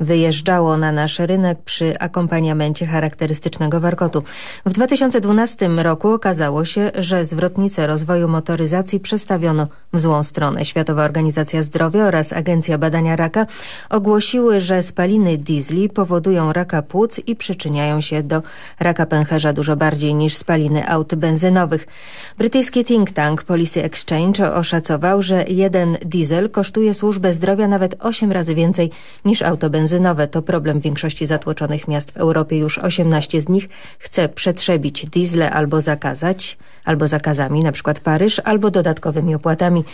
wyjeżdżało na nasz rynek przy akompaniamencie charakterystycznego warkotu. W 2000 2012 roku okazało się, że zwrotnicę rozwoju motoryzacji przestawiono w złą stronę. Światowa Organizacja Zdrowia oraz Agencja Badania Raka ogłosiły, że spaliny diesli powodują raka płuc i przyczyniają się do raka pęcherza dużo bardziej niż spaliny aut benzynowych. Brytyjski think tank Policy Exchange oszacował, że jeden diesel kosztuje służbę zdrowia nawet 8 razy więcej niż auto benzynowe. To problem większości zatłoczonych miast w Europie. Już 18 z nich chce przetrzebić diesle albo zakazać, albo zakazami, na przykład Paryż, albo dodatkowymi opłatami.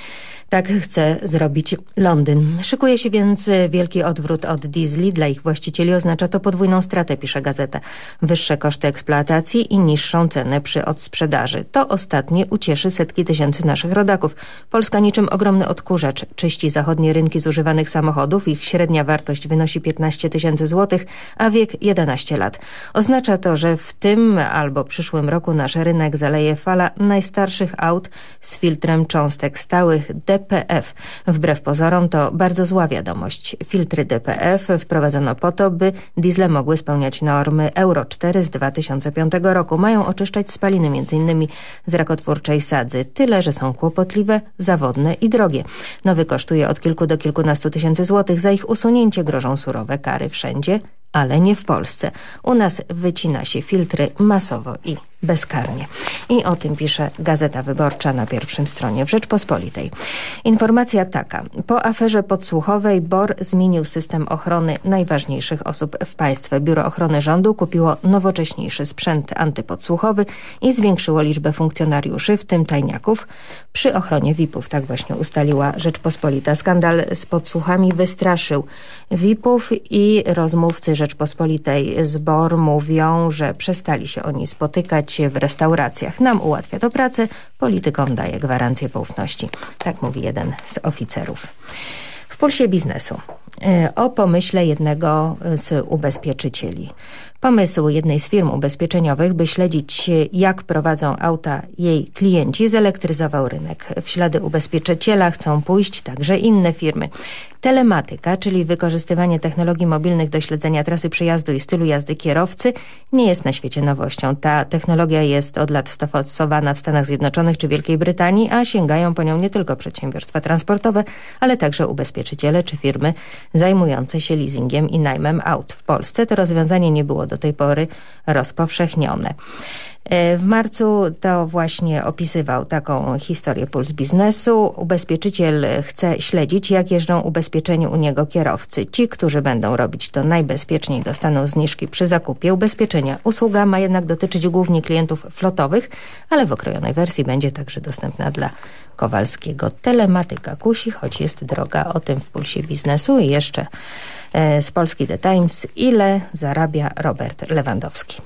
Tak chce zrobić Londyn. Szykuje się więc wielki odwrót od diesli. Dla ich właścicieli oznacza to podwójną stratę, pisze gazeta. Wyższe koszty eksploatacji i niższą cenę przy odsprzedaży. To ostatnie ucieszy setki tysięcy naszych rodaków. Polska niczym ogromny odkurzacz czyści zachodnie rynki zużywanych samochodów. Ich średnia wartość wynosi 15 tysięcy złotych, a wiek 11 lat. Oznacza to, że w tym albo przyszłym roku nasz rynek zaleje fala najstarszych aut z filtrem cząstek stałych DPF. Wbrew pozorom to bardzo zła wiadomość. Filtry DPF wprowadzono po to, by diesle mogły spełniać normy Euro 4 z 2005 roku. Mają oczyszczać spaliny m.in. z rakotwórczej sadzy. Tyle, że są kłopotliwe, zawodne i drogie. Nowy kosztuje od kilku do kilkunastu tysięcy złotych. Za ich usunięcie grożą surowe kary wszędzie, ale nie w Polsce. U nas wycina się filtry masowo i bezkarnie. I o tym pisze Gazeta Wyborcza na pierwszym stronie w Rzeczpospolitej. Informacja taka. Po aferze podsłuchowej BOR zmienił system ochrony najważniejszych osób w państwie. Biuro Ochrony Rządu kupiło nowocześniejszy sprzęt antypodsłuchowy i zwiększyło liczbę funkcjonariuszy, w tym tajniaków, przy ochronie VIP-ów. Tak właśnie ustaliła Rzeczpospolita. Skandal z podsłuchami wystraszył VIP-ów i rozmówcy Rzeczpospolitej z BOR mówią, że przestali się oni spotykać w restauracjach. Nam ułatwia to pracę, politykom daje gwarancję poufności. Tak mówi jeden z oficerów. W pulsie biznesu e, o pomyśle jednego z ubezpieczycieli. Pomysł jednej z firm ubezpieczeniowych, by śledzić jak prowadzą auta jej klienci, zelektryzował rynek. W ślady ubezpieczyciela chcą pójść także inne firmy. Telematyka, czyli wykorzystywanie technologii mobilnych do śledzenia trasy przejazdu i stylu jazdy kierowcy, nie jest na świecie nowością. Ta technologia jest od lat stosowana w Stanach Zjednoczonych czy Wielkiej Brytanii, a sięgają po nią nie tylko przedsiębiorstwa transportowe, ale także ubezpieczyciele czy firmy zajmujące się leasingiem i najmem aut. W Polsce to rozwiązanie nie było do tej pory rozpowszechnione. W marcu to właśnie opisywał taką historię Puls Biznesu. Ubezpieczyciel chce śledzić, jak jeżdżą ubezpieczeni u niego kierowcy. Ci, którzy będą robić to najbezpieczniej, dostaną zniżki przy zakupie ubezpieczenia. Usługa ma jednak dotyczyć głównie klientów flotowych, ale w okrojonej wersji będzie także dostępna dla Kowalskiego. Telematyka kusi, choć jest droga o tym w Pulsie Biznesu. I jeszcze e, z Polski The Times. Ile zarabia Robert Lewandowski?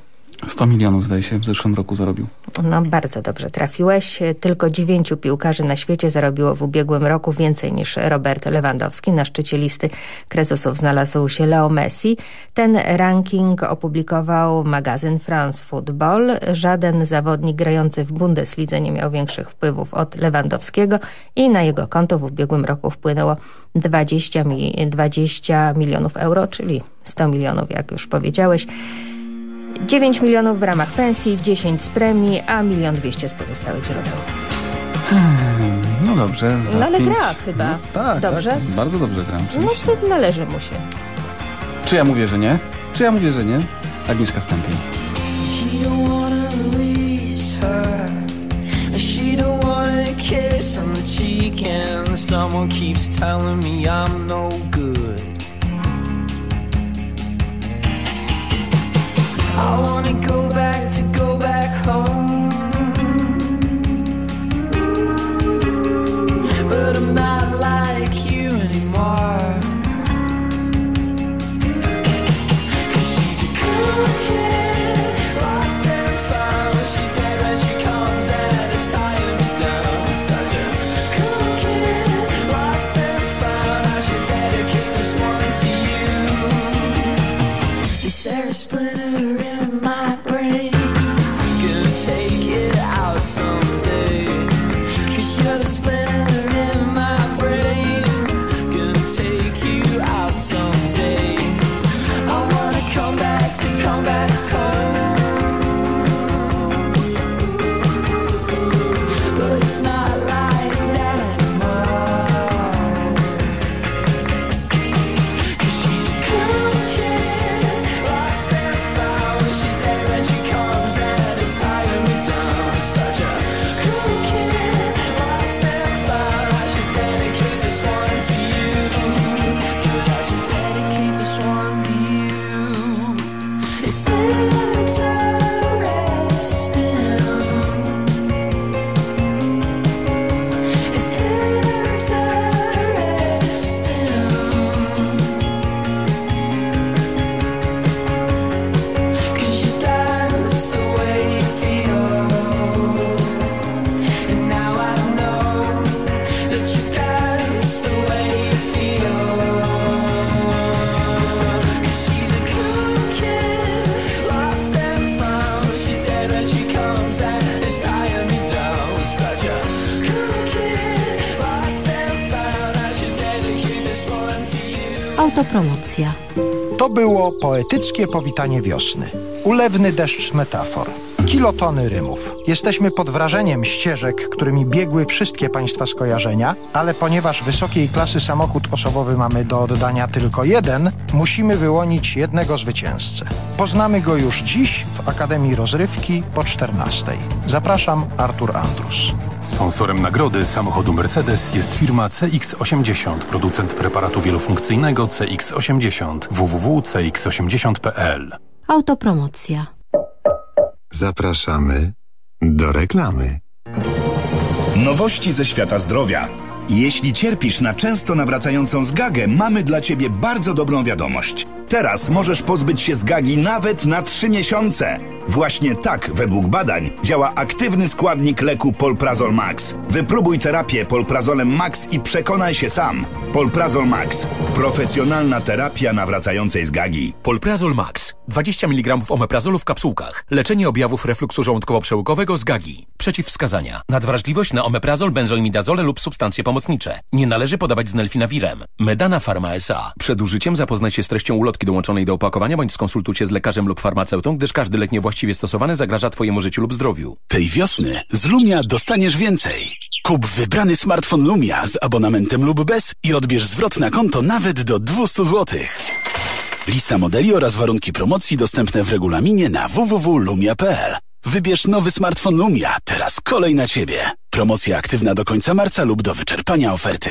100 milionów zdaje się w zeszłym roku zarobił. No bardzo dobrze trafiłeś. Tylko dziewięciu piłkarzy na świecie zarobiło w ubiegłym roku więcej niż Robert Lewandowski. Na szczycie listy Krezusów znalazł się Leo Messi. Ten ranking opublikował magazyn France Football. Żaden zawodnik grający w Bundeslidze nie miał większych wpływów od Lewandowskiego i na jego konto w ubiegłym roku wpłynęło 20, mi 20 milionów euro, czyli 100 milionów, jak już powiedziałeś. 9 milionów w ramach pensji, 10 z premii, a milion 200 z pozostałych źródeł. Hmm, no dobrze. Za No ale pięć... gra chyba. No, tak, Dobrze? Tak, bardzo dobrze gram, No oczywiście. to należy mu się. Czy ja mówię, że nie? Czy ja mówię, że nie? Agnieszka Stępień. He don't wanna release her. She don't wanna kiss on the cheek, and someone keeps telling me I'm no Autopromocja. To było poetyckie powitanie wiosny. Ulewny deszcz metafor. Kilotony rymów. Jesteśmy pod wrażeniem ścieżek, którymi biegły wszystkie Państwa skojarzenia, ale ponieważ wysokiej klasy samochód osobowy mamy do oddania tylko jeden, musimy wyłonić jednego zwycięzcę. Poznamy go już dziś w Akademii Rozrywki po 14. Zapraszam, Artur Andrus. Sponsorem nagrody samochodu Mercedes jest firma CX80, producent preparatu wielofunkcyjnego CX80 www.cx80.pl. Autopromocja. Zapraszamy do reklamy. Nowości ze świata zdrowia. Jeśli cierpisz na często nawracającą zgagę, mamy dla Ciebie bardzo dobrą wiadomość. Teraz możesz pozbyć się zgagi nawet na 3 miesiące. Właśnie tak, według badań, działa aktywny składnik leku Polprazol Max. Wypróbuj terapię Polprazolem Max i przekonaj się sam. Polprazol Max. Profesjonalna terapia nawracającej zgagi. Polprazol Max. 20 mg omeprazolu w kapsułkach. Leczenie objawów refluksu żołądkowo-przełykowego z gagi. Przeciwwskazania. Nadwrażliwość na omeprazol, benzoimidazole lub substancje pomocnicze. Nie należy podawać z nelfinawirem. Medana Pharma S.A. Przed użyciem zapoznaj się z treścią ulotki dołączonej do opakowania bądź skonsultuj się z lekarzem lub farmaceutą, gdyż każdy lek niewłaściwie stosowany zagraża Twojemu życiu lub zdrowiu. Tej wiosny z Lumia dostaniesz więcej. Kup wybrany smartfon Lumia z abonamentem lub bez i odbierz zwrot na konto nawet do 200 zł. Lista modeli oraz warunki promocji dostępne w regulaminie na www.lumia.pl. Wybierz nowy smartfon Lumia, teraz kolej na Ciebie. Promocja aktywna do końca marca lub do wyczerpania oferty.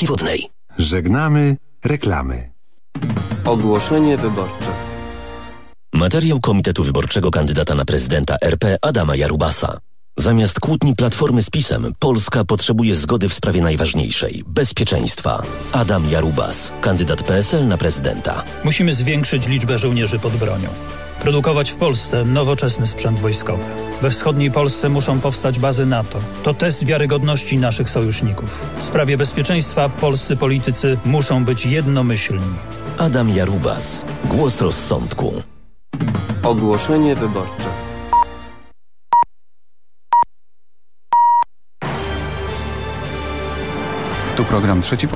Gospodarki Wodnej. Żegnamy reklamy. Ogłoszenie wyborcze. Materiał Komitetu Wyborczego kandydata na prezydenta RP Adama Jarubasa. Zamiast kłótni Platformy z PiSem, Polska potrzebuje zgody w sprawie najważniejszej bezpieczeństwa. Adam Jarubas, kandydat PSL na prezydenta. Musimy zwiększyć liczbę żołnierzy pod bronią. Produkować w Polsce nowoczesny sprzęt wojskowy. We wschodniej Polsce muszą powstać bazy NATO. To test wiarygodności naszych sojuszników. W sprawie bezpieczeństwa polscy politycy muszą być jednomyślni. Adam Jarubas. Głos rozsądku. Ogłoszenie wyborcze. Tu program trzeci.